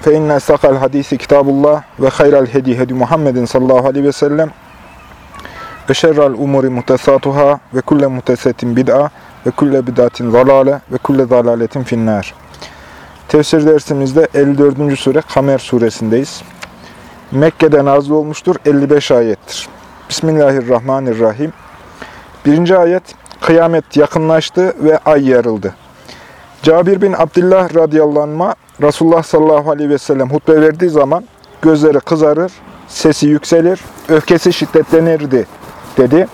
fe inne estakal hadisi kitabullah ve hayral hedi hedi Muhammedin sallallahu aleyhi ve sellem ve şerrel umuri muhtesatuhâ ve kulle muhtesetin bid'a ve kulle bid'atin zalale ve kulle zalaletin finnâr. Tefsir dersimizde 54. sure Kamer suresindeyiz. Mekke'de nazil olmuştur, 55 ayettir. Bismillahirrahmanirrahim. Birinci ayet, kıyamet yakınlaştı ve ay yarıldı. Cabir bin Abdullah radıyallahu Resulullah sallallahu aleyhi ve sellem hutbe verdiği zaman gözleri kızarır, sesi yükselir, öfkesi şiddetlenirdi dedi.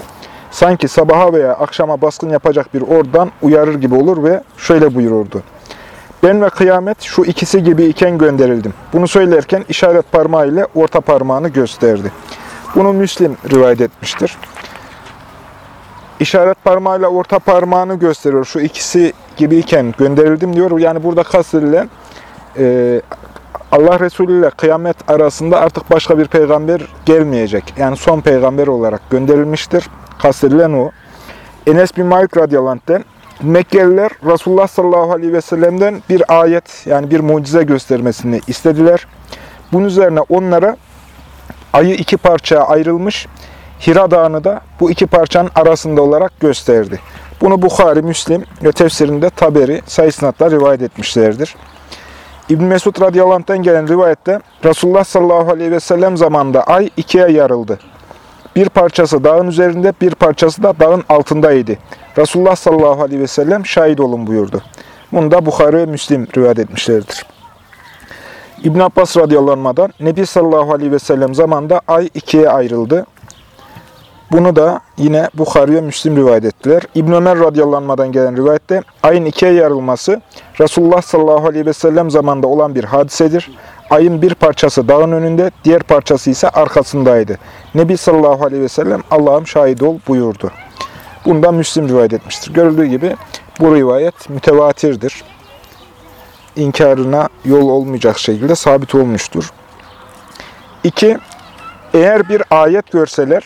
Sanki sabaha veya akşama baskın yapacak bir ordan uyarır gibi olur ve şöyle buyururdu. Ben ve kıyamet şu ikisi gibi iken gönderildim. Bunu söylerken işaret parmağı ile orta parmağını gösterdi. Bunu Müslim rivayet etmiştir. İşaret parmağıyla orta parmağını gösteriyor. Şu ikisi gibiyken gönderildim diyor. Yani burada kastedilen e, Allah Resulü ile kıyamet arasında artık başka bir peygamber gelmeyecek. Yani son peygamber olarak gönderilmiştir. Kastedilen o. Enes bin Malik radıyallahu Mekkeliler Resulullah sallallahu aleyhi ve sellem'den bir ayet yani bir mucize göstermesini istediler. Bunun üzerine onlara ayı iki parçaya ayrılmış, Hira Dağı'nı da bu iki parçanın arasında olarak gösterdi. Bunu Bukhari, Müslim ve tefsirinde Taberi sayısınatla rivayet etmişlerdir. İbn Mesud radıyallahu gelen rivayette Resulullah sallallahu aleyhi ve sellem zamanında ay ikiye yarıldı. Bir parçası dağın üzerinde, bir parçası da dağın altındaydı. Resulullah sallallahu aleyhi ve sellem şahit olun buyurdu. Bunu da Bukhari ve Müslim rivayet etmişlerdir. İbn Abbas radıyallahu anh'dan Nebi sallallahu aleyhi ve sellem zamanında ay ikiye ayrıldı. Bunu da yine Bukhari ve Müslim rivayet ettiler. İbn Ömer radıyallahu anh'dan gelen rivayette ayın ikiye yarılması Resulullah sallallahu aleyhi ve sellem zamanında olan bir hadisedir. Ayın bir parçası dağın önünde, diğer parçası ise arkasındaydı. Nebi sallallahu aleyhi ve sellem Allah'ım şahit ol buyurdu. Bunu da Müslim rivayet etmiştir. Görüldüğü gibi bu rivayet mütevatirdir. İnkarına yol olmayacak şekilde sabit olmuştur. 2. Eğer bir ayet görseler,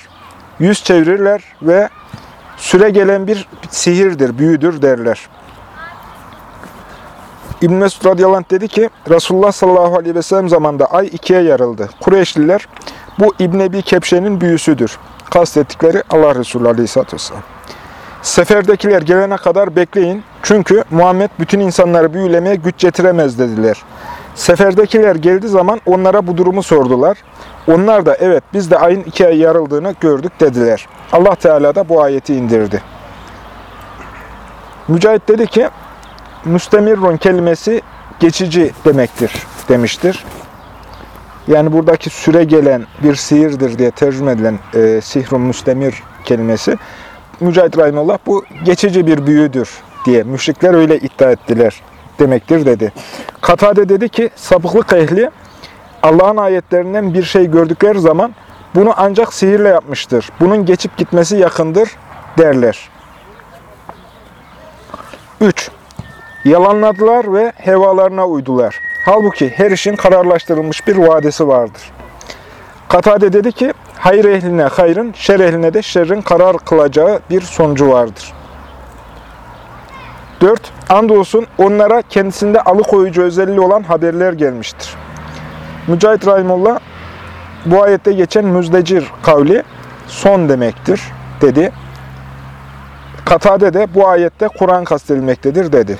yüz çevirirler ve süre gelen bir sihirdir, büyüdür derler. İbn Mesud radıyallahu dedi ki, Resulullah sallallahu aleyhi ve sellem zamanında ay ikiye yarıldı. Kureyşliler, bu İbn Ebi Kepşe'nin büyüsüdür. Kastettikleri Allah Resulü aleyhisselatü vesselam. Seferdekiler gelene kadar bekleyin. Çünkü Muhammed bütün insanları büyülemeye güç getiremez dediler. Seferdekiler geldiği zaman onlara bu durumu sordular. Onlar da evet biz de ayın ikiye yarıldığını gördük dediler. Allah Teala da bu ayeti indirdi. Mücahit dedi ki, müstemirrun kelimesi geçici demektir demiştir. Yani buradaki süre gelen bir sihirdir diye tercüme edilen e, sihrun müstemir kelimesi. Mücahit Rahimullah bu geçici bir büyüdür diye müşrikler öyle iddia ettiler demektir dedi. Katade dedi ki sapıklık ehli Allah'ın ayetlerinden bir şey gördükleri zaman bunu ancak sihirle yapmıştır. Bunun geçip gitmesi yakındır derler. 3. Yalanladılar ve hevalarına uydular. Halbuki her işin kararlaştırılmış bir vadesi vardır. Katade dedi ki, hayır ehline hayrın, şer ehline de şerrin karar kılacağı bir sonucu vardır. 4. Andolsun onlara kendisinde alıkoyucu özelliği olan haberler gelmiştir. Mücahit Rahimullah bu ayette geçen müzdecir kavli son demektir dedi. Katade de bu ayette Kur'an kastedilmektedir dedi.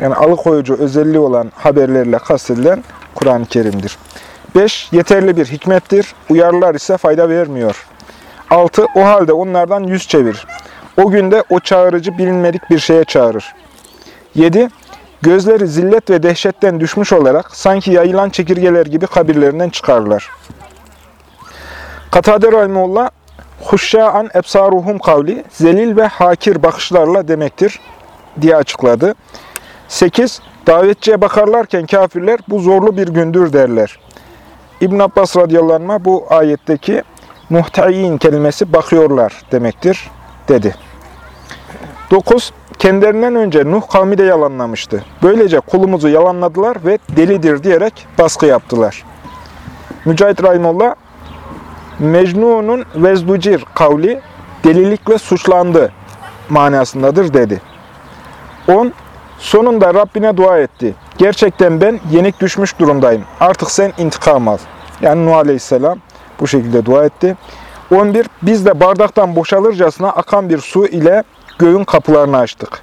Yani alıkoyucu özelliği olan haberlerle kastedilen Kur'an-ı Kerim'dir. 5. Yeterli bir hikmettir. Uyarılar ise fayda vermiyor. 6. O halde onlardan yüz çevir. O günde o çağırıcı bilinmedik bir şeye çağırır. 7. Gözleri zillet ve dehşetten düşmüş olarak sanki yayılan çekirgeler gibi kabirlerinden çıkarlar. Katade Rahimullah, Huşşa'an ebsaruhum kavli, zelil ve hakir bakışlarla demektir diye açıkladı. 8. Davetçiye bakarlarken kafirler bu zorlu bir gündür derler. İbn Abbas radıyallahu anh bu ayetteki muhteyin kelimesi bakıyorlar demektir dedi. 9. Kendilerinden önce Nuh kavmi de yalanlamıştı. Böylece kulumuzu yalanladılar ve delidir diyerek baskı yaptılar. Mücahit Rahimullah, Mecnun'un vezducir kavli delilikle suçlandı manasındadır dedi. 10. Sonunda Rabbine dua etti. Gerçekten ben yenik düşmüş durumdayım. Artık sen intikam al. Yani Nuh Aleyhisselam bu şekilde dua etti. 11. Biz de bardaktan boşalırcasına akan bir su ile göğün kapılarını açtık.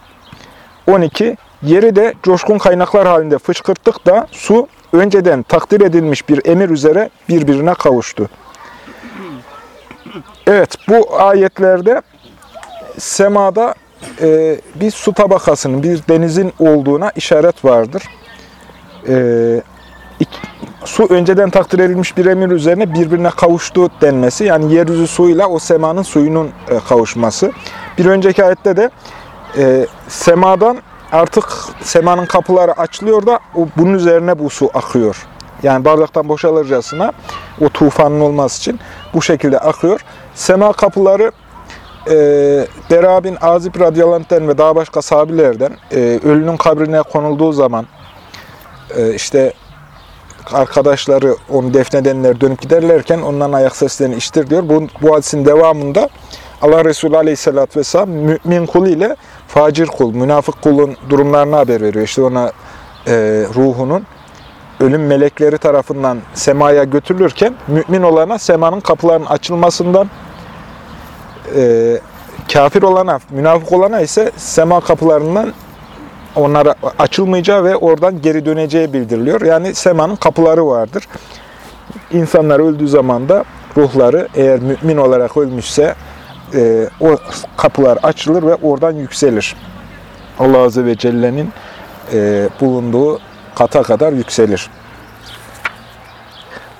12. Yeri de coşkun kaynaklar halinde fışkırttık da su önceden takdir edilmiş bir emir üzere birbirine kavuştu. Evet bu ayetlerde semada e, bir su tabakasının, bir denizin olduğuna işaret vardır. E, iki, su önceden takdir edilmiş bir emir üzerine birbirine kavuştu denmesi, yani yeryüzü suyuyla o semanın suyunun e, kavuşması. Bir önceki ayette de e, semadan artık semanın kapıları açılıyor da o, bunun üzerine bu su akıyor. Yani bardaktan boşalırcasına o tufanın olması için bu şekilde akıyor. Sema kapıları e, Bera bin Azib radıyallahu ve daha başka sahabilerden e, ölünün kabrine konulduğu zaman e, işte arkadaşları onu defnedenler dönüp giderlerken onların ayak seslerini iştir diyor. Bu, bu hadisin devamında Allah Resulü Aleyhisselatü Vesselam mümin kul ile facir kul, münafık kulun durumlarını haber veriyor. İşte ona e, ruhunun ölüm melekleri tarafından semaya götürülürken mümin olana semanın kapılarının açılmasından e, kafir olana, münafık olana ise sema kapılarından onlara açılmayacağı ve oradan geri döneceği bildiriliyor. Yani semanın kapıları vardır. İnsanlar öldüğü zaman da ruhları eğer mümin olarak ölmüşse e, o kapılar açılır ve oradan yükselir. Allah Azze ve Celle'nin e, bulunduğu kata kadar yükselir.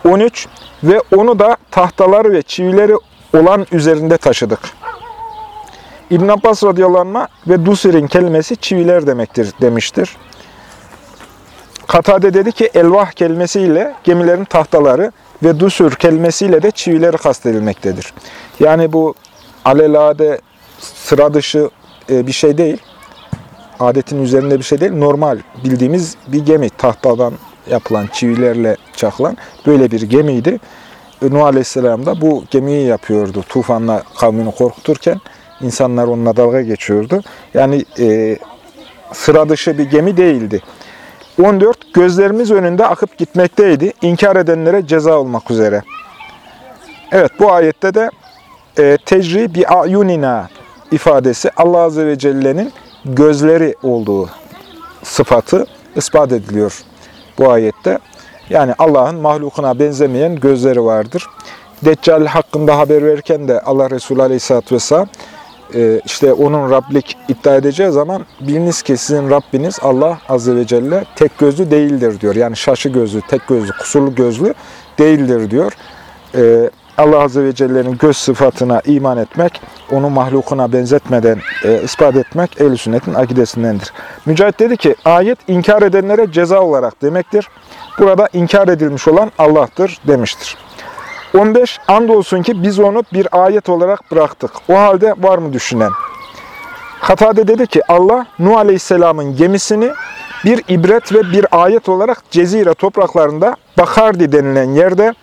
13. Ve onu da tahtaları ve çivileri olan üzerinde taşıdık. İbn Abbas radıyallahu ve Dusir'in kelimesi çiviler demektir demiştir. Katade dedi ki elvah kelimesiyle gemilerin tahtaları ve dusür kelimesiyle de çivileri kastedilmektedir. Yani bu alelade sıra dışı e, bir şey değil. Adetin üzerinde bir şey değil. Normal bildiğimiz bir gemi. Tahtadan yapılan, çivilerle çakılan böyle bir gemiydi. Nuh Aleyhisselam da bu gemiyi yapıyordu. Tufanla kavmini korkuturken insanlar onunla dalga geçiyordu. Yani e, sıra dışı bir gemi değildi. 14. Gözlerimiz önünde akıp gitmekteydi. İnkar edenlere ceza olmak üzere. Evet bu ayette de e, tecri bi ayunina ifadesi Allah Azze ve Celle'nin gözleri olduğu sıfatı ispat ediliyor bu ayette. Yani Allah'ın mahlukuna benzemeyen gözleri vardır. Deccal hakkında haber verirken de Allah Resulü Aleyhisselatü Vesselam işte onun Rablik iddia edeceği zaman biliniz ki sizin Rabbiniz Allah Azze ve Celle tek gözlü değildir diyor. Yani şaşı gözlü, tek gözlü, kusurlu gözlü değildir diyor. E, Allah Azze ve Celle'nin göz sıfatına iman etmek, onu mahlukuna benzetmeden e, ispat etmek ehl sünnetin akidesindendir. Mücahit dedi ki, ayet inkar edenlere ceza olarak demektir. Burada inkar edilmiş olan Allah'tır demiştir. 15. Andolsun ki biz onu bir ayet olarak bıraktık. O halde var mı düşünen? Katade dedi ki Allah Nuh Aleyhisselam'ın gemisini bir ibret ve bir ayet olarak Cezire topraklarında Bakardi denilen yerde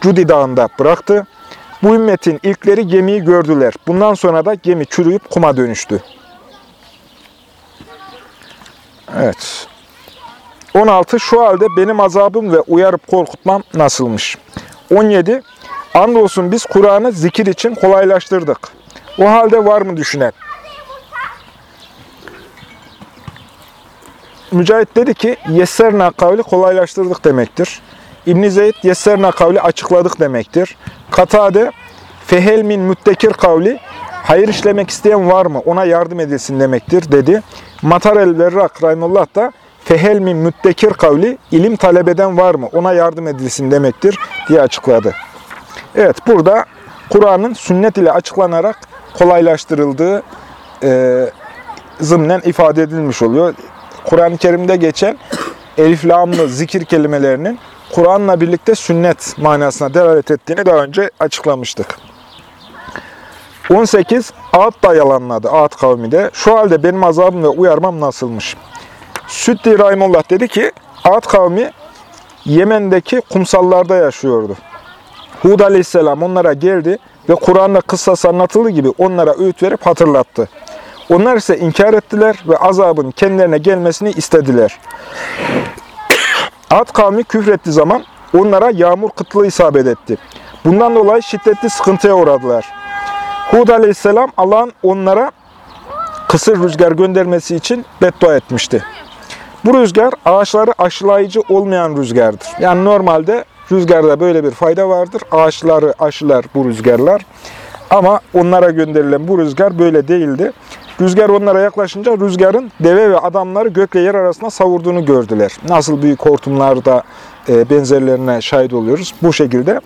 Cudi Dağı'nda bıraktı. Bu ümmetin ilkleri gemiyi gördüler. Bundan sonra da gemi çürüyüp kuma dönüştü. Evet. 16. Şu halde benim azabım ve uyarıp korkutmam nasılmış? 17. Andolsun biz Kur'an'ı zikir için kolaylaştırdık. O halde var mı düşünen? Mücahit dedi ki, yesserna kavli kolaylaştırdık demektir. İbn-i Zeyd, yesserna kavli açıkladık demektir. Katade, fehel min müttekir kavli, hayır işlemek isteyen var mı, ona yardım edilsin demektir dedi. Matar el-Verrak Rahimullah da, fehel min müttekir kavli, ilim talep eden var mı, ona yardım edilsin demektir diye açıkladı. Evet, burada Kur'an'ın sünnet ile açıklanarak kolaylaştırıldığı e, zımnen ifade edilmiş oluyor. Kur'an-ı Kerim'de geçen elif lamlı zikir kelimelerinin Kur'an'la birlikte sünnet manasına delalet ettiğini daha önce açıklamıştık. 18. Ad da yalanladı. Ad kavmi de. Şu halde benim azabım ve uyarmam nasılmış? Süddi Rahimullah dedi ki, Ad kavmi Yemen'deki kumsallarda yaşıyordu. Hud aleyhisselam onlara geldi ve Kur'an'da kıssası anlatıldığı gibi onlara öğüt verip hatırlattı. Onlar ise inkar ettiler ve azabın kendilerine gelmesini istediler. Ad kavmi küfrettiği zaman onlara yağmur kıtlığı isabet etti. Bundan dolayı şiddetli sıkıntıya uğradılar. Hud aleyhisselam Allah'ın onlara kısır rüzgar göndermesi için beddua etmişti. Bu rüzgar ağaçları aşılayıcı olmayan rüzgardır. Yani normalde rüzgarda böyle bir fayda vardır. Ağaçları aşılar bu rüzgarlar. Ama onlara gönderilen bu rüzgar böyle değildi. Rüzgar onlara yaklaşınca rüzgarın deve ve adamları gökle yer arasında savurduğunu gördüler. Nasıl büyük hortumlarda e, benzerlerine şahit oluyoruz bu şekilde.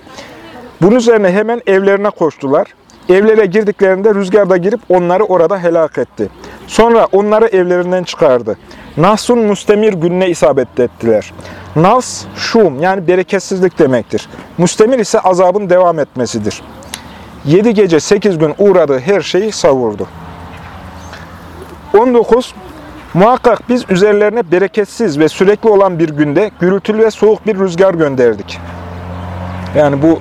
Bunun üzerine hemen evlerine koştular. Evlere girdiklerinde rüzgar da girip onları orada helak etti. Sonra onları evlerinden çıkardı. Nas'un müstemir gününe isabet ettiler. Nas, şum yani bereketsizlik demektir. Müstemir ise azabın devam etmesidir. Yedi gece sekiz gün uğradığı her şeyi savurdu. 19. Muhakkak biz üzerlerine bereketsiz ve sürekli olan bir günde gürültülü ve soğuk bir rüzgar gönderdik. Yani bu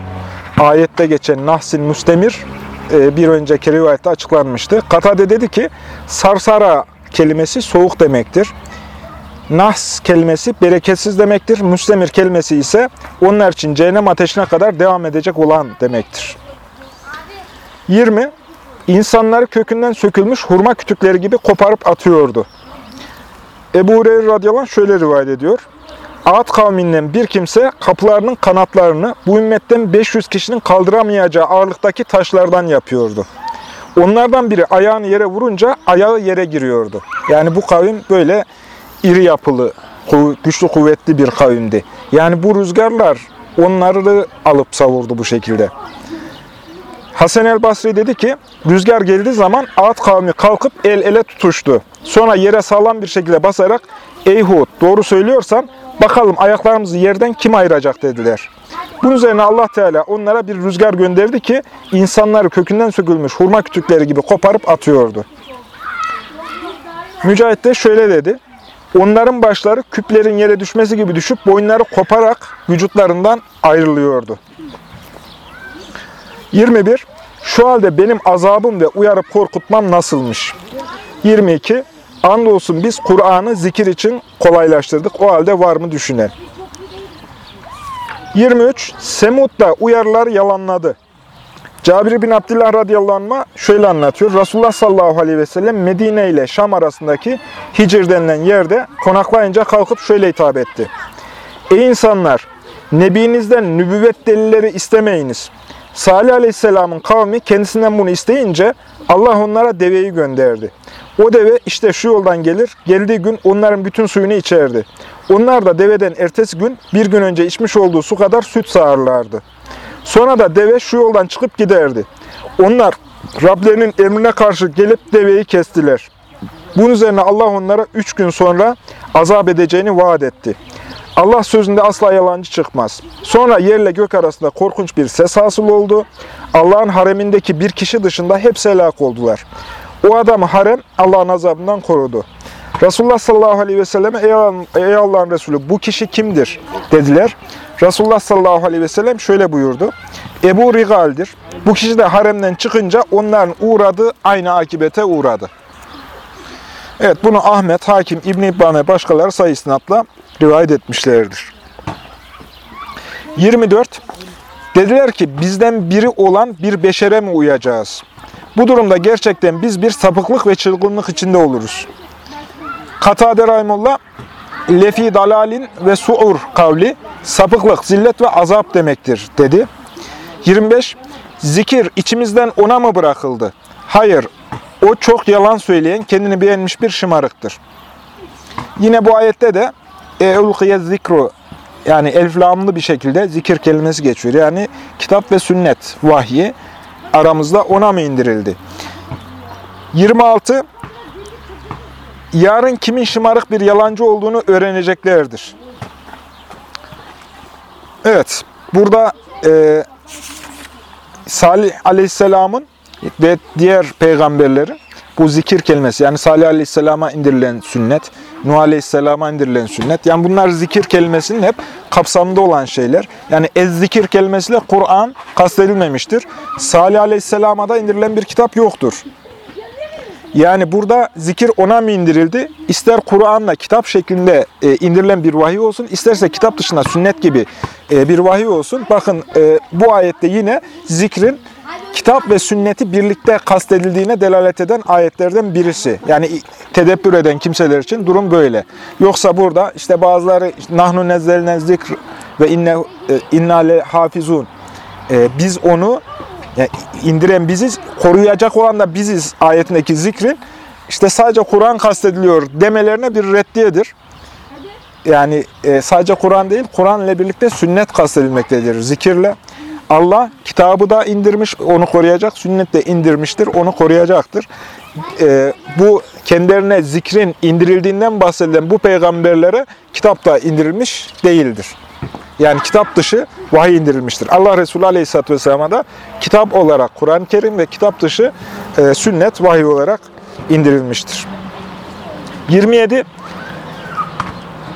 ayette geçen Nahsin Müstemir bir önceki rivayette açıklanmıştı. Katade dedi ki sarsara kelimesi soğuk demektir. Nahs kelimesi bereketsiz demektir. Müstemir kelimesi ise onlar için cehennem ateşine kadar devam edecek olan demektir. 20. İnsanları kökünden sökülmüş hurma kütükleri gibi koparıp atıyordu. Ebu Hureyre radıyallahu anh şöyle rivayet ediyor. Ad kavminden bir kimse kapılarının kanatlarını bu ümmetten 500 kişinin kaldıramayacağı ağırlıktaki taşlardan yapıyordu. Onlardan biri ayağını yere vurunca ayağı yere giriyordu. Yani bu kavim böyle iri yapılı, güçlü kuvvetli bir kavimdi. Yani bu rüzgarlar onları alıp savurdu bu şekilde. Hasan el Basri dedi ki, rüzgar geldiği zaman Ad kavmi kalkıp el ele tutuştu. Sonra yere sağlam bir şekilde basarak, ey Hud doğru söylüyorsan bakalım ayaklarımızı yerden kim ayıracak dediler. Bunun üzerine Allah Teala onlara bir rüzgar gönderdi ki insanları kökünden sökülmüş hurma kütükleri gibi koparıp atıyordu. Mücahit de şöyle dedi. Onların başları küplerin yere düşmesi gibi düşüp boynları koparak vücutlarından ayrılıyordu. 21. Şu halde benim azabım ve uyarıp korkutmam nasılmış? 22. Andolsun biz Kur'an'ı zikir için kolaylaştırdık. O halde var mı düşünen? 23. Semud da uyarılar yalanladı. Cabir bin Abdullah radıyallahu şöyle anlatıyor. Resulullah sallallahu aleyhi ve sellem Medine ile Şam arasındaki Hicr denilen yerde konaklayınca kalkıp şöyle hitap etti. Ey insanlar! Nebinizden nübüvvet delilleri istemeyiniz. Salih aleyhisselamın kavmi kendisinden bunu isteyince Allah onlara deveyi gönderdi. O deve işte şu yoldan gelir, geldiği gün onların bütün suyunu içerdi. Onlar da deveden ertesi gün bir gün önce içmiş olduğu su kadar süt sağırlardı. Sonra da deve şu yoldan çıkıp giderdi. Onlar Rablerinin emrine karşı gelip deveyi kestiler. Bunun üzerine Allah onlara üç gün sonra azap edeceğini vaat etti. Allah sözünde asla yalancı çıkmaz. Sonra yerle gök arasında korkunç bir ses hasıl oldu. Allah'ın haremindeki bir kişi dışında hepsi helak oldular. O adamı harem Allah'ın azabından korudu. Resulullah sallallahu aleyhi ve selleme ey Allah'ın Resulü bu kişi kimdir dediler. Resulullah sallallahu aleyhi ve sellem şöyle buyurdu. Ebu Rigal'dir. Bu kişi de haremden çıkınca onların uğradığı aynı akibete uğradı. Evet bunu Ahmet, Hakim, İbn-i İbban başkaları sayısınatla rivayet etmişlerdir. 24. Dediler ki bizden biri olan bir beşere mi uyacağız? Bu durumda gerçekten biz bir sapıklık ve çılgınlık içinde oluruz. Katade Rahimullah, lefi dalalin ve suur kavli, sapıklık, zillet ve azap demektir dedi. 25. Zikir içimizden ona mı bırakıldı? Hayır, o çok yalan söyleyen, kendini beğenmiş bir şımarıktır. Yine bu ayette de eulkiye zikru yani elflamlı bir şekilde zikir kelimesi geçiyor. Yani kitap ve sünnet vahyi aramızda ona mı indirildi? 26. Yarın kimin şımarık bir yalancı olduğunu öğreneceklerdir. Evet, burada e, Salih Aleyhisselam'ın ve diğer peygamberlerin bu zikir kelimesi yani Salih Aleyhisselam'a indirilen sünnet, Nuh Aleyhisselam'a indirilen sünnet. Yani bunlar zikir kelimesinin hep kapsamında olan şeyler. Yani ez zikir kelimesiyle Kur'an kastedilmemiştir. Salih Aleyhisselam'a da indirilen bir kitap yoktur. Yani burada zikir ona mı indirildi? İster Kur'an'la kitap şeklinde e, indirilen bir vahiy olsun, isterse kitap dışında sünnet gibi e, bir vahiy olsun. Bakın e, bu ayette yine zikrin kitap ve sünneti birlikte kastedildiğine delalet eden ayetlerden birisi. Yani tedebbür eden kimseler için durum böyle. Yoksa burada işte bazıları nahnu nezzelne zikr ve inne e, inna le hafizun. E, biz onu yani indiren biziz, koruyacak olan da biziz ayetindeki zikrin işte sadece Kur'an kastediliyor demelerine bir reddiyedir. Yani e, sadece Kur'an değil, Kur'an ile birlikte sünnet kastedilmektedir zikirle. Allah kitabı da indirmiş, onu koruyacak, sünnet de indirmiştir, onu koruyacaktır. E, bu kendilerine zikrin indirildiğinden bahsedilen bu peygamberlere kitap da indirilmiş değildir. Yani kitap dışı vahiy indirilmiştir. Allah Resulü Aleyhisselatü Vesselam'a da kitap olarak Kur'an-ı Kerim ve kitap dışı e, sünnet vahiy olarak indirilmiştir. 27.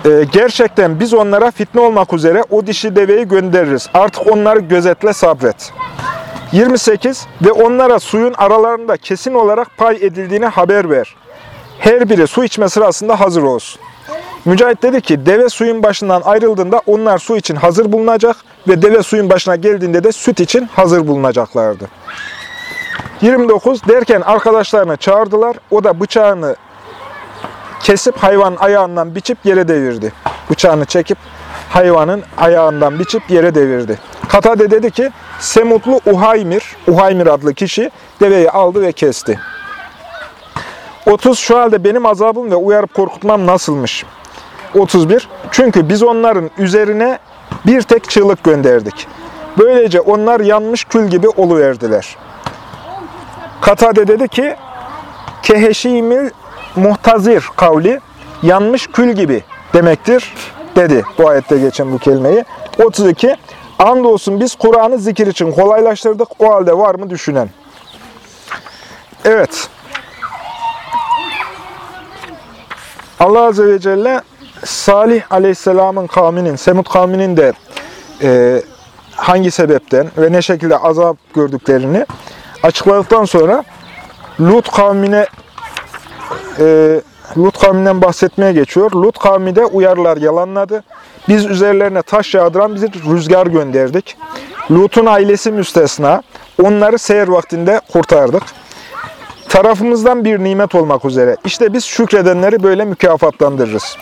E, gerçekten biz onlara fitne olmak üzere o dişi deveyi göndeririz. Artık onları gözetle sabret. 28. Ve onlara suyun aralarında kesin olarak pay edildiğini haber ver. Her biri su içme sırasında hazır olsun. Mücahit dedi ki deve suyun başından ayrıldığında onlar su için hazır bulunacak ve deve suyun başına geldiğinde de süt için hazır bulunacaklardı. 29 derken arkadaşlarını çağırdılar. O da bıçağını kesip hayvanın ayağından biçip yere devirdi. Bıçağını çekip hayvanın ayağından biçip yere devirdi. Katade dedi ki Semutlu Uhaymir, Uhaymir adlı kişi deveyi aldı ve kesti. 30 şu halde benim azabım ve uyarıp korkutmam nasılmış? 31 Çünkü biz onların üzerine bir tek çığlık gönderdik. Böylece onlar yanmış kül gibi oluverdiler. Katade dedi ki keheşimil muhtazir kavli yanmış kül gibi demektir dedi bu ayette geçen bu kelimeyi. 32 Andolsun biz Kur'an'ı zikir için kolaylaştırdık. O halde var mı düşünen? Evet. Allah Azze ve Celle Salih Aleyhisselam'ın kavminin, Semud kavminin de e, hangi sebepten ve ne şekilde azap gördüklerini açıkladıktan sonra Lut kavmine e, Lut kavminden bahsetmeye geçiyor. Lut kavmi de uyarılar yalanladı. Biz üzerlerine taş yağdıran bir rüzgar gönderdik. Lut'un ailesi müstesna. Onları seher vaktinde kurtardık. Tarafımızdan bir nimet olmak üzere. İşte biz şükredenleri böyle mükafatlandırırız.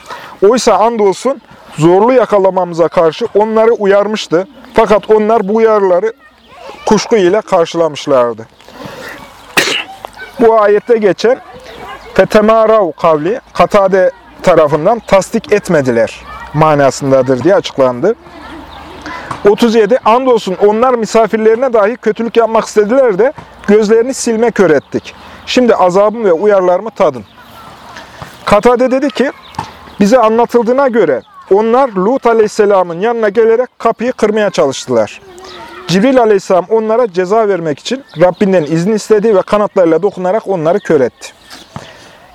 Oysa andolsun zorlu yakalamamıza karşı onları uyarmıştı. Fakat onlar bu uyarıları kuşku ile karşılamışlardı. Bu ayette geçen fetemarav kavli Katade tarafından tasdik etmediler manasındadır diye açıklandı. 37. Andolsun onlar misafirlerine dahi kötülük yapmak istediler de gözlerini silme kör. Şimdi azabım ve uyarlarımı tadın. Katade dedi ki, bize anlatıldığına göre onlar Lut Aleyhisselam'ın yanına gelerek kapıyı kırmaya çalıştılar. Cibril Aleyhisselam onlara ceza vermek için Rabbinden izin istedi ve kanatlarıyla dokunarak onları kör etti.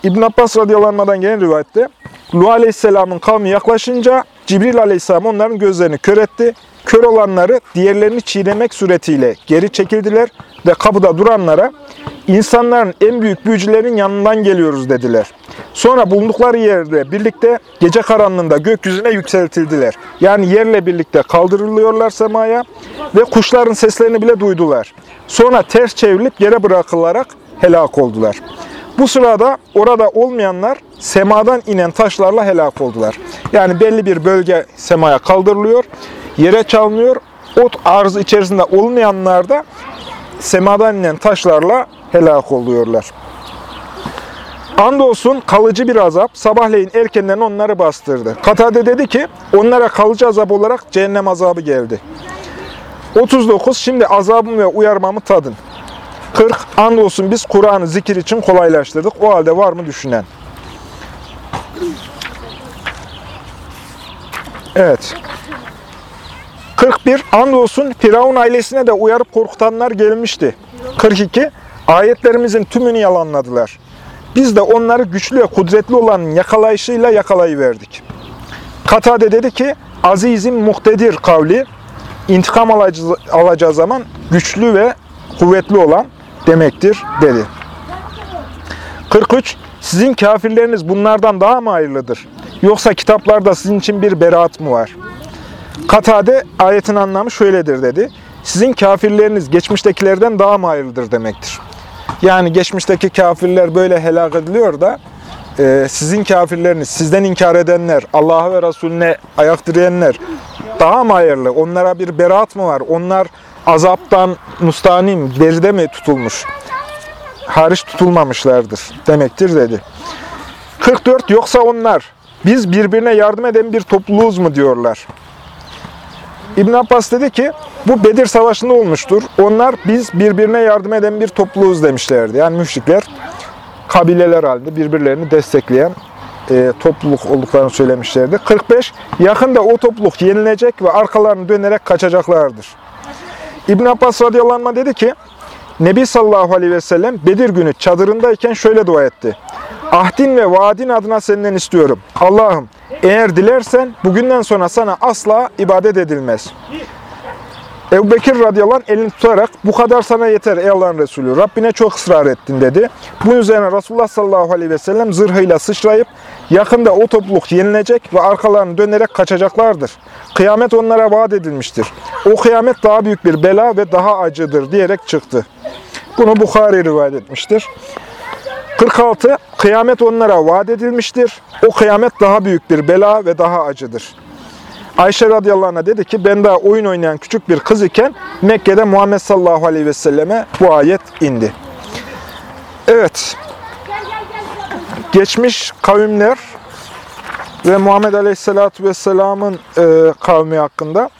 İbn Abbas radıyallahu gelen rivayette Lut Aleyhisselam'ın kavmi yaklaşınca Cibril Aleyhisselam onların gözlerini kör etti. Kör olanları diğerlerini çiğnemek suretiyle geri çekildiler ve kapıda duranlara insanların en büyük büyücülerin yanından geliyoruz dediler. Sonra bulundukları yerde birlikte gece karanlığında gökyüzüne yükseltildiler. Yani yerle birlikte kaldırılıyorlar semaya ve kuşların seslerini bile duydular. Sonra ters çevrilip yere bırakılarak helak oldular. Bu sırada orada olmayanlar semadan inen taşlarla helak oldular. Yani belli bir bölge semaya kaldırılıyor, yere çalınıyor. Ot arz içerisinde olmayanlar da semadan inen taşlarla helak oluyorlar. Andolsun kalıcı bir azap sabahleyin erkenden onları bastırdı. Katade dedi ki onlara kalıcı azap olarak cehennem azabı geldi. 39 Şimdi azabımı ve uyarmamı tadın. 40 Andolsun biz Kur'an'ı zikir için kolaylaştırdık. O halde var mı düşünen? Evet. 41. Andolsun Firavun ailesine de uyarıp korkutanlar gelmişti. 42. Ayetlerimizin tümünü yalanladılar. Biz de onları güçlü ve kudretli olanın yakalayışıyla yakalayıverdik. Katade dedi ki, azizim muhtedir kavli, intikam alacağı zaman güçlü ve kuvvetli olan demektir dedi. 43. Sizin kafirleriniz bunlardan daha mı hayırlıdır? Yoksa kitaplarda sizin için bir beraat mı var? Katade ayetin anlamı şöyledir dedi. Sizin kafirleriniz geçmiştekilerden daha mı hayırlıdır demektir. Yani geçmişteki kafirler böyle helak ediliyor da e, sizin kafirleriniz, sizden inkar edenler, Allah'a ve Resulüne ayak direyenler daha mı hayırlı? Onlara bir beraat mı var? Onlar azaptan mustanim, geride mi tutulmuş? Hariç tutulmamışlardır demektir dedi. 44. Yoksa onlar biz birbirine yardım eden bir topluluğuz mu diyorlar. İbn Abbas dedi ki bu Bedir Savaşı'nda olmuştur. Onlar biz birbirine yardım eden bir topluluğuz demişlerdi. Yani müşrikler kabileler halinde birbirlerini destekleyen e, topluluk olduklarını söylemişlerdi. 45. Yakında o topluluk yenilecek ve arkalarını dönerek kaçacaklardır. İbn Abbas radıyallahu anh dedi ki Nebi sallallahu aleyhi ve sellem Bedir günü çadırındayken şöyle dua etti. Ahdin ve vaadin adına senden istiyorum. Allah'ım eğer dilersen bugünden sonra sana asla ibadet edilmez. Ebu Bekir radıyallahu anh elini tutarak bu kadar sana yeter ey Allah'ın Resulü. Rabbine çok ısrar ettin dedi. Bunun üzerine Resulullah sallallahu aleyhi ve sellem zırhıyla sıçrayıp yakında o topluluk yenilecek ve arkalarını dönerek kaçacaklardır. Kıyamet onlara vaat edilmiştir. O kıyamet daha büyük bir bela ve daha acıdır diyerek çıktı. Bunu Bukhari rivayet etmiştir. 46. Kıyamet onlara vaat edilmiştir. O kıyamet daha büyük bir bela ve daha acıdır. Ayşe radıyallahu anh'a dedi ki ben daha oyun oynayan küçük bir kız iken Mekke'de Muhammed sallallahu aleyhi ve selleme bu ayet indi. Evet. Geçmiş kavimler ve Muhammed aleyhissalatu vesselamın e, kavmi hakkında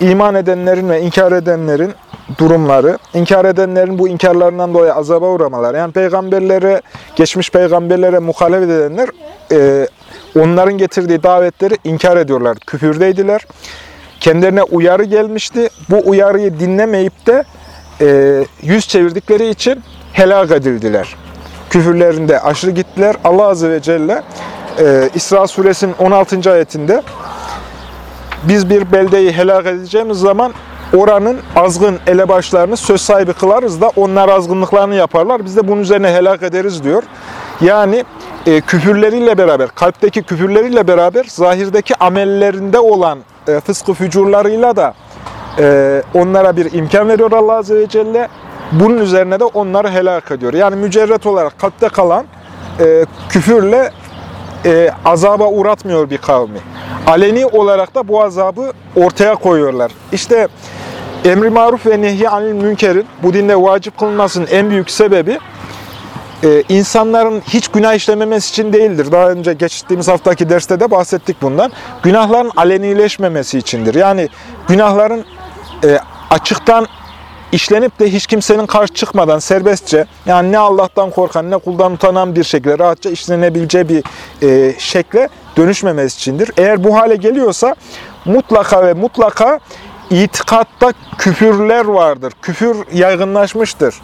iman edenlerin ve inkar edenlerin durumları, inkar edenlerin bu inkarlarından dolayı azaba uğramaları, yani peygamberlere, geçmiş peygamberlere muhalefet edenler e, onların getirdiği davetleri inkar ediyorlar, küfürdeydiler. Kendilerine uyarı gelmişti. Bu uyarıyı dinlemeyip de e, yüz çevirdikleri için helak edildiler. Küfürlerinde aşırı gittiler. Allah Azze ve Celle e, İsra suresinin 16. ayetinde biz bir beldeyi helak edeceğimiz zaman oranın azgın elebaşlarını söz sahibi kılarız da onlar azgınlıklarını yaparlar. Biz de bunun üzerine helak ederiz diyor. Yani e, küfürleriyle beraber, kalpteki küfürleriyle beraber zahirdeki amellerinde olan e, fıskı fücurlarıyla da e, onlara bir imkan veriyor Allah Azze ve Celle. Bunun üzerine de onları helak ediyor. Yani mücerret olarak kalpte kalan e, küfürle e, azaba uğratmıyor bir kavmi. Aleni olarak da bu azabı ortaya koyuyorlar. İşte emri maruf ve nehy anil münkerin bu dinde vacip kılınmasının en büyük sebebi e, insanların hiç günah işlememesi için değildir. Daha önce geçtiğimiz haftaki derste de bahsettik bundan. Günahların alenileşmemesi içindir. Yani günahların e, açıktan işlenip de hiç kimsenin karşı çıkmadan serbestçe yani ne Allah'tan korkan ne kuldan utanan bir şekilde rahatça işlenebileceği bir e, şekle dönüşmemesi içindir. Eğer bu hale geliyorsa mutlaka ve mutlaka itikatta küfürler vardır. Küfür yaygınlaşmıştır.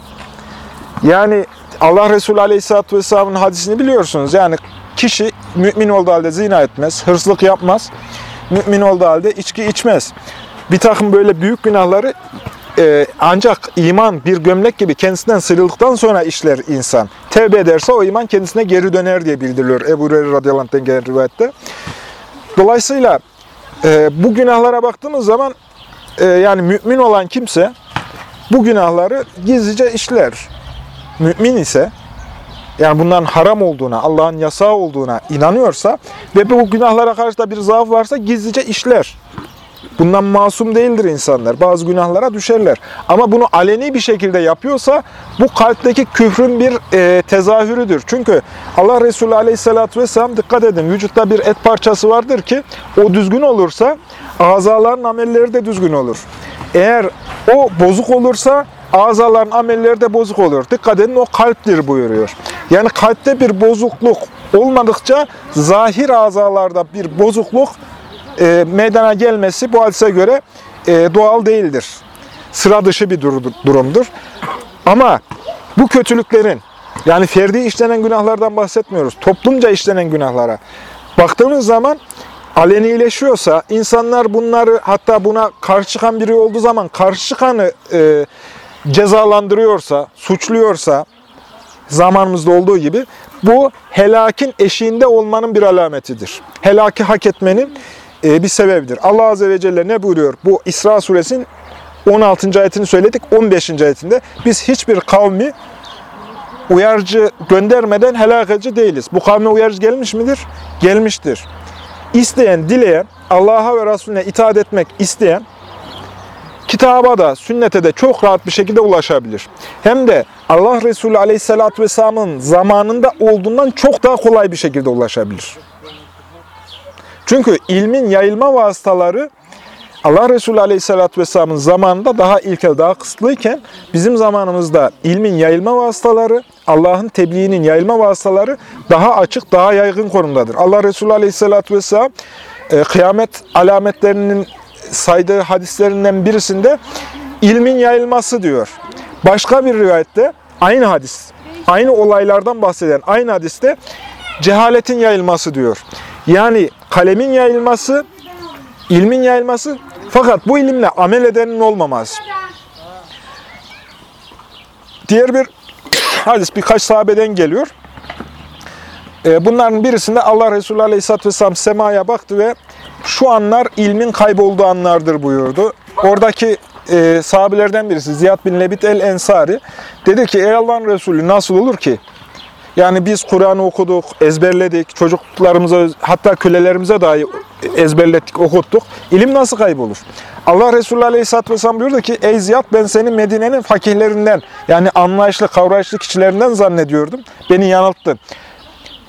Yani Allah Resulü Aleyhisselatü Vesselam'ın hadisini biliyorsunuz. Yani kişi mümin olduğu halde zina etmez, hırsızlık yapmaz, mümin olduğu halde içki içmez. Bir takım böyle büyük günahları e, ancak iman bir gömlek gibi kendisinden sıyrıldıktan sonra işler insan. Tevbe ederse o iman kendisine geri döner diye bildiriliyor Ebu Hureyre radıyallahu anh'ten gelen rivayette. Dolayısıyla e, bu günahlara baktığımız zaman e, yani mümin olan kimse bu günahları gizlice işler. Mümin ise yani bunların haram olduğuna, Allah'ın yasağı olduğuna inanıyorsa ve bu günahlara karşı da bir zaaf varsa gizlice işler. Bundan masum değildir insanlar. Bazı günahlara düşerler. Ama bunu aleni bir şekilde yapıyorsa bu kalpteki küfrün bir e, tezahürüdür. Çünkü Allah Resulü Aleyhisselatü Vesselam dikkat edin vücutta bir et parçası vardır ki o düzgün olursa azaların amelleri de düzgün olur. Eğer o bozuk olursa azaların amelleri de bozuk olur. Dikkat edin o kalptir buyuruyor. Yani kalpte bir bozukluk olmadıkça zahir azalarda bir bozukluk e, meydana gelmesi bu hadise göre e, doğal değildir. Sıra dışı bir dur- durumdur. Ama bu kötülüklerin yani ferdi işlenen günahlardan bahsetmiyoruz. Toplumca işlenen günahlara baktığımız zaman alenileşiyorsa, insanlar bunları hatta buna karşı çıkan biri olduğu zaman karşı çıkanı e, cezalandırıyorsa, suçluyorsa zamanımızda olduğu gibi bu helakin eşiğinde olmanın bir alametidir. Helaki hak etmenin e, bir sebebidir. Allah Azze ve Celle ne buyuruyor? Bu İsra suresinin 16. ayetini söyledik. 15. ayetinde biz hiçbir kavmi uyarıcı göndermeden helak edici değiliz. Bu kavme uyarıcı gelmiş midir? Gelmiştir. İsteyen, dileyen, Allah'a ve Resulüne itaat etmek isteyen, kitaba da, sünnete de çok rahat bir şekilde ulaşabilir. Hem de Allah Resulü Aleyhisselatü Vesselam'ın zamanında olduğundan çok daha kolay bir şekilde ulaşabilir. Çünkü ilmin yayılma vasıtaları Allah Resulü Aleyhisselatü Vesselam'ın zamanında daha ilkel, daha kısıtlıyken bizim zamanımızda ilmin yayılma vasıtaları, Allah'ın tebliğinin yayılma vasıtaları daha açık, daha yaygın konumdadır. Allah Resulü Aleyhisselatü Vesselam e, kıyamet alametlerinin saydığı hadislerinden birisinde ilmin yayılması diyor. Başka bir rivayette aynı hadis, aynı olaylardan bahseden aynı hadiste cehaletin yayılması diyor. Yani kalemin yayılması, ilmin yayılması fakat bu ilimle amel edenin olmaması. Diğer bir hadis birkaç sahabeden geliyor. Ee, Bunların birisinde Allah Resulü Aleyhisselatü Vesselam semaya baktı ve şu anlar ilmin kaybolduğu anlardır buyurdu. Oradaki e, sahabelerden birisi Ziyad bin Lebit el-Ensari dedi ki ey Allah'ın Resulü nasıl olur ki? Yani biz Kur'an'ı okuduk, ezberledik, çocuklarımıza hatta kölelerimize dahi ezberlettik, okuttuk. İlim nasıl kaybolur? Allah Resulü Aleyhisselatü Vesselam buyurdu ki ey Ziyad ben seni Medine'nin fakihlerinden yani anlayışlı, kavrayışlı kişilerinden zannediyordum. Beni yanılttın.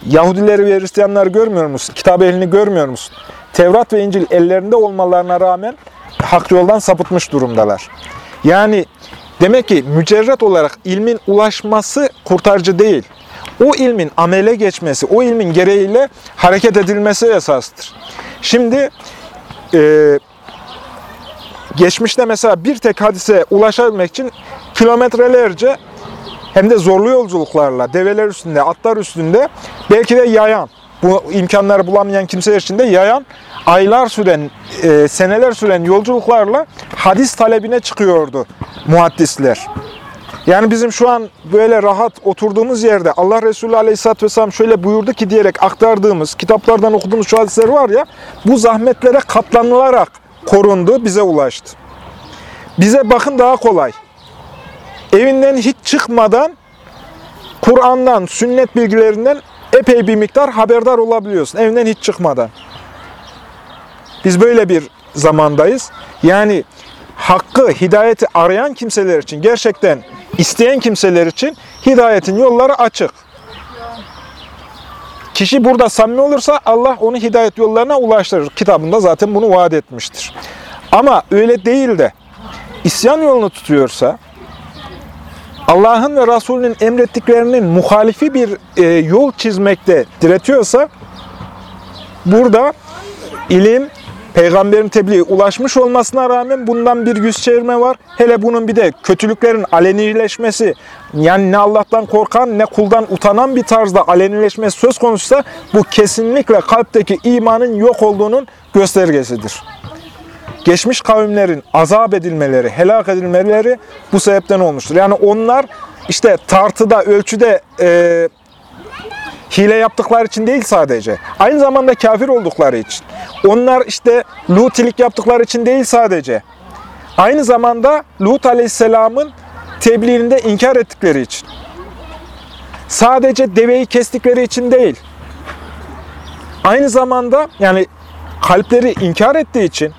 Yahudileri ve Hristiyanları görmüyor musun? Kitap ehlini görmüyor musun? Tevrat ve İncil ellerinde olmalarına rağmen hak yoldan sapıtmış durumdalar. Yani demek ki mücerret olarak ilmin ulaşması kurtarıcı değil. O ilmin amele geçmesi, o ilmin gereğiyle hareket edilmesi esastır. Şimdi e, geçmişte mesela bir tek hadise ulaşabilmek için kilometrelerce hem de zorlu yolculuklarla, develer üstünde, atlar üstünde, belki de yayan, bu imkanları bulamayan kimseler için de yayan, aylar süren, e, seneler süren yolculuklarla hadis talebine çıkıyordu muhaddisler. Yani bizim şu an böyle rahat oturduğumuz yerde Allah Resulü Aleyhisselatü Vesselam şöyle buyurdu ki diyerek aktardığımız, kitaplardan okuduğumuz şu hadisler var ya, bu zahmetlere katlanılarak korundu, bize ulaştı. Bize bakın daha kolay evinden hiç çıkmadan Kur'an'dan, sünnet bilgilerinden epey bir miktar haberdar olabiliyorsun. Evinden hiç çıkmadan. Biz böyle bir zamandayız. Yani hakkı, hidayeti arayan kimseler için, gerçekten isteyen kimseler için hidayetin yolları açık. Kişi burada samimi olursa Allah onu hidayet yollarına ulaştırır. Kitabında zaten bunu vaat etmiştir. Ama öyle değil de isyan yolunu tutuyorsa, Allah'ın ve Resulünün emrettiklerinin muhalifi bir e, yol çizmekte diretiyorsa burada ilim, peygamberin tebliği ulaşmış olmasına rağmen bundan bir yüz çevirme var. Hele bunun bir de kötülüklerin alenileşmesi, yani ne Allah'tan korkan ne kuldan utanan bir tarzda alenileşmesi söz konusuysa bu kesinlikle kalpteki imanın yok olduğunun göstergesidir. Geçmiş kavimlerin azap edilmeleri, helak edilmeleri bu sebepten olmuştur. Yani onlar işte tartıda, ölçüde e, hile yaptıkları için değil sadece. Aynı zamanda kafir oldukları için. Onlar işte lutilik yaptıkları için değil sadece. Aynı zamanda Lut Aleyhisselam'ın tebliğinde inkar ettikleri için. Sadece deveyi kestikleri için değil. Aynı zamanda yani kalpleri inkar ettiği için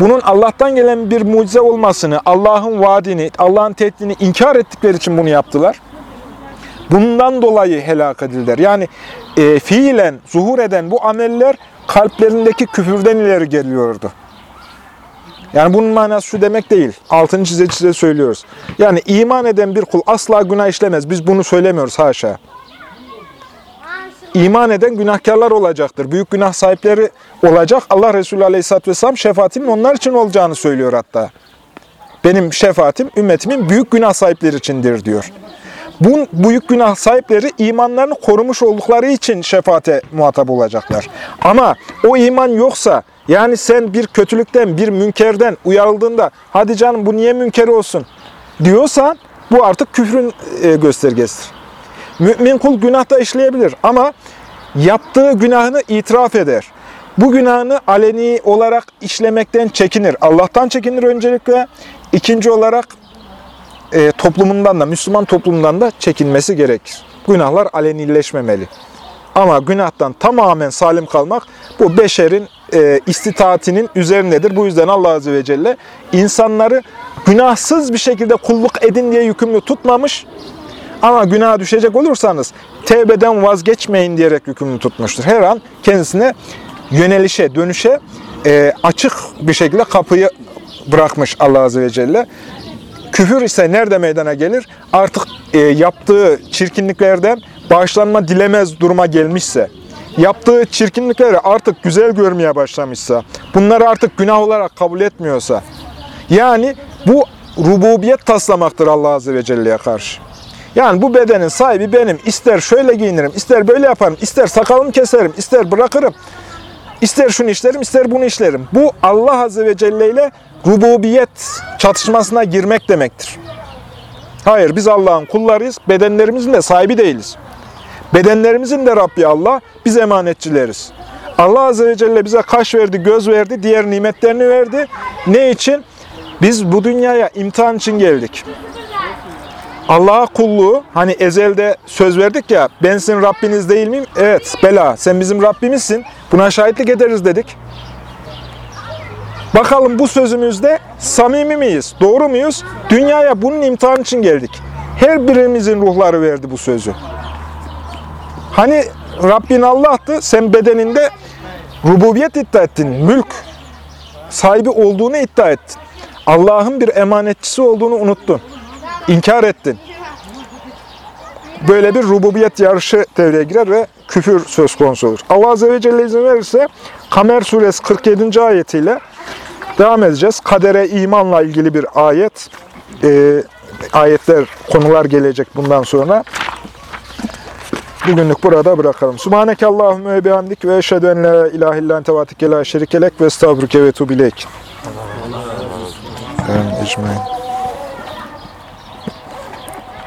bunun Allah'tan gelen bir mucize olmasını, Allah'ın vaadini, Allah'ın tehdidini inkar ettikleri için bunu yaptılar. Bundan dolayı helak edildiler. Yani e, fiilen zuhur eden bu ameller kalplerindeki küfürden ileri geliyordu. Yani bunun manası şu demek değil. Altını çize çize söylüyoruz. Yani iman eden bir kul asla günah işlemez. Biz bunu söylemiyoruz haşa. İman eden günahkarlar olacaktır. Büyük günah sahipleri olacak. Allah Resulü Aleyhisselatü Vesselam şefaatinin onlar için olacağını söylüyor hatta. Benim şefaatim ümmetimin büyük günah sahipleri içindir diyor. Bu büyük günah sahipleri imanlarını korumuş oldukları için şefaate muhatap olacaklar. Ama o iman yoksa yani sen bir kötülükten, bir münkerden uyarıldığında hadi canım bu niye münker olsun diyorsan bu artık küfrün e, göstergesidir. Mümin kul günahta işleyebilir ama yaptığı günahını itiraf eder. Bu günahını aleni olarak işlemekten çekinir. Allah'tan çekinir öncelikle. İkinci olarak e, toplumundan da, Müslüman toplumundan da çekinmesi gerekir. Günahlar alenileşmemeli. Ama günahtan tamamen salim kalmak bu beşerin e, istitaatinin üzerindedir. Bu yüzden Allah Azze ve Celle insanları günahsız bir şekilde kulluk edin diye yükümlü tutmamış. Ama günaha düşecek olursanız tevbeden vazgeçmeyin diyerek yükümlü tutmuştur. Her an kendisine yönelişe, dönüşe e, açık bir şekilde kapıyı bırakmış Allah Azze ve Celle. Küfür ise nerede meydana gelir? Artık e, yaptığı çirkinliklerden bağışlanma dilemez duruma gelmişse, yaptığı çirkinlikleri artık güzel görmeye başlamışsa, bunları artık günah olarak kabul etmiyorsa, yani bu rububiyet taslamaktır Allah Azze ve Celle'ye karşı. Yani bu bedenin sahibi benim. İster şöyle giyinirim, ister böyle yaparım, ister sakalımı keserim, ister bırakırım. İster şunu işlerim, ister bunu işlerim. Bu Allah Azze ve Celle ile rububiyet çatışmasına girmek demektir. Hayır, biz Allah'ın kullarıyız, bedenlerimizin de sahibi değiliz. Bedenlerimizin de Rabbi Allah, biz emanetçileriz. Allah Azze ve Celle bize kaş verdi, göz verdi, diğer nimetlerini verdi. Ne için? Biz bu dünyaya imtihan için geldik. Allah'a kulluğu, hani ezelde söz verdik ya, ben sizin Rabbiniz değil miyim? Evet, bela, sen bizim Rabbimizsin, buna şahitlik ederiz dedik. Bakalım bu sözümüzde samimi miyiz, doğru muyuz? Dünyaya bunun imtihan için geldik. Her birimizin ruhları verdi bu sözü. Hani Rabbin Allah'tı, sen bedeninde rububiyet iddia ettin, mülk sahibi olduğunu iddia ettin. Allah'ın bir emanetçisi olduğunu unuttun. İnkar ettin. Böyle bir rububiyet yarışı devreye girer ve küfür söz konusu olur. Allah Azze ve Celle izin verirse Kamer suresi 47. ayetiyle devam edeceğiz. Kadere imanla ilgili bir ayet. Ee, ayetler, konular gelecek bundan sonra. Bugünlük burada bırakalım. Subhaneke Allahümme ve bihamdik ve eşhedü en la ilahe illan tevatike la şerikelek ve estağfurüke ve tubilek. Amin. Ecmaîn.